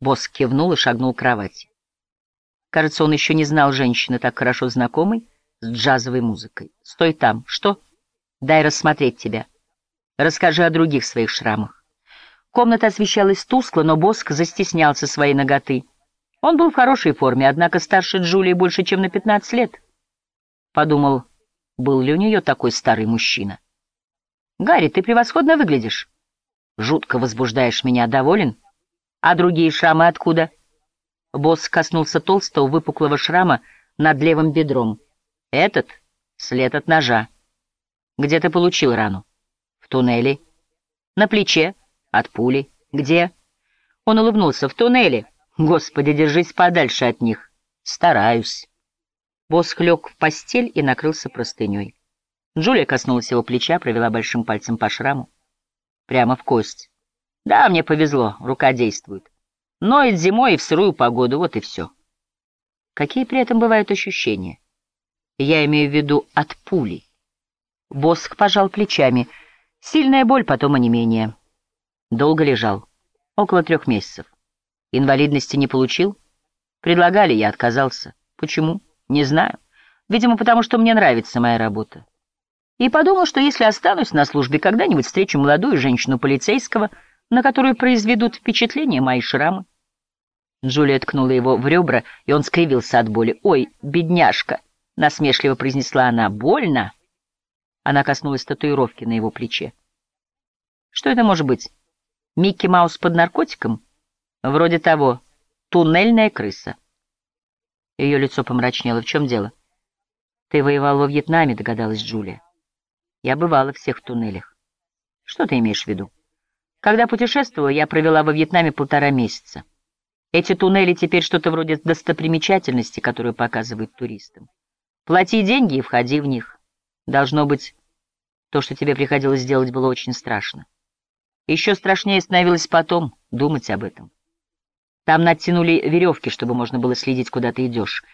Босс кивнул и шагнул к кровати. Кажется, он еще не знал женщины, так хорошо знакомой с джазовой музыкой. «Стой там. Что? Дай рассмотреть тебя. Расскажи о других своих шрамах». Комната освещалась тускло, но Боск застеснялся своей ноготы. Он был в хорошей форме, однако старше Джулии больше, чем на 15 лет. Подумал, был ли у нее такой старый мужчина. «Гарри, ты превосходно выглядишь. Жутко возбуждаешь меня. Доволен? А другие шрамы откуда?» Босс коснулся толстого выпуклого шрама над левым бедром. «Этот — след от ножа. Где ты получил рану?» «В туннеле». «На плече. От пули. Где?» Он улыбнулся. «В туннеле. Господи, держись подальше от них. Стараюсь». Босс лег в постель и накрылся простыней. Джулия коснулась его плеча, провела большим пальцем по шраму. Прямо в кость. Да, мне повезло, рука действует. Ноет зимой и в сырую погоду, вот и все. Какие при этом бывают ощущения? Я имею в виду от пули. Боск пожал плечами. Сильная боль, потом онемение. Долго лежал. Около трех месяцев. Инвалидности не получил? Предлагали, я отказался. Почему? Не знаю. Видимо, потому что мне нравится моя работа и подумал, что если останусь на службе, когда-нибудь встречу молодую женщину-полицейского, на которую произведут впечатление мои шрамы. Джулия ткнула его в ребра, и он скривился от боли. «Ой, бедняжка!» — насмешливо произнесла она. «Больно?» Она коснулась татуировки на его плече. «Что это может быть? Микки Маус под наркотиком? Вроде того. Туннельная крыса». Ее лицо помрачнело. «В чем дело?» «Ты воевал во Вьетнаме», — догадалась Джулия. Я бывала в всех туннелях. Что ты имеешь в виду? Когда путешествовала, я провела во Вьетнаме полтора месяца. Эти туннели теперь что-то вроде достопримечательности, которую показывают туристам. Плати деньги и входи в них. Должно быть, то, что тебе приходилось делать, было очень страшно. Еще страшнее становилось потом думать об этом. Там натянули веревки, чтобы можно было следить, куда ты идешь.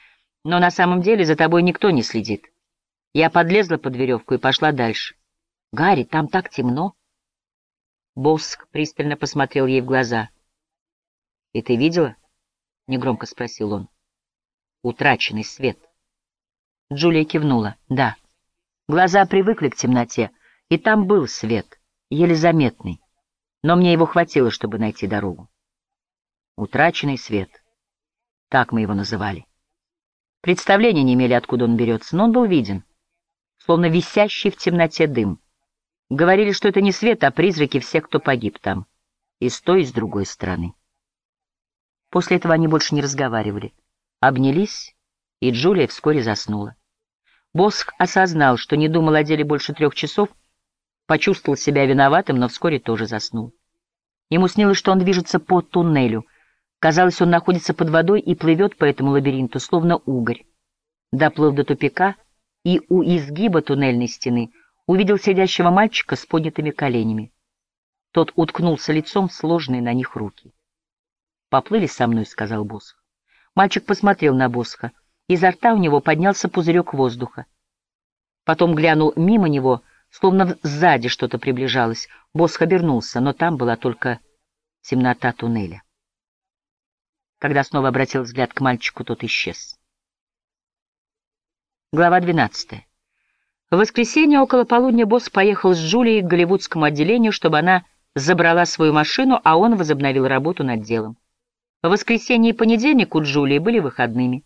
Но на самом деле за тобой никто не следит. Я подлезла под веревку и пошла дальше. «Гарри, там так темно!» Боск пристально посмотрел ей в глаза. «И ты видела?» — негромко спросил он. «Утраченный свет». Джулия кивнула. «Да». Глаза привыкли к темноте, и там был свет, еле заметный, но мне его хватило, чтобы найти дорогу. Утраченный свет. Так мы его называли. Представления не имели, откуда он берется, но он был виден словно висящий в темноте дым. Говорили, что это не свет, а призраки всех, кто погиб там, и с той, и с другой стороны. После этого они больше не разговаривали, обнялись, и Джулия вскоре заснула. Босх осознал, что не думал о деле больше трех часов, почувствовал себя виноватым, но вскоре тоже заснул. Ему снилось, что он движется по туннелю. Казалось, он находится под водой и плывет по этому лабиринту, словно угорь. Доплыв до тупика — и у изгиба туннельной стены увидел сидящего мальчика с поднятыми коленями. Тот уткнулся лицом в сложные на них руки. «Поплыли со мной», — сказал Босх. Мальчик посмотрел на Босха. Изо рта у него поднялся пузырек воздуха. Потом глянул мимо него, словно сзади что-то приближалось. Босх обернулся, но там была только темнота туннеля. Когда снова обратил взгляд к мальчику, тот исчез. Глава 12. В воскресенье около полудня босс поехал с Джулией к голливудскому отделению, чтобы она забрала свою машину, а он возобновил работу над делом. В воскресенье и понедельник у Джулии были выходными.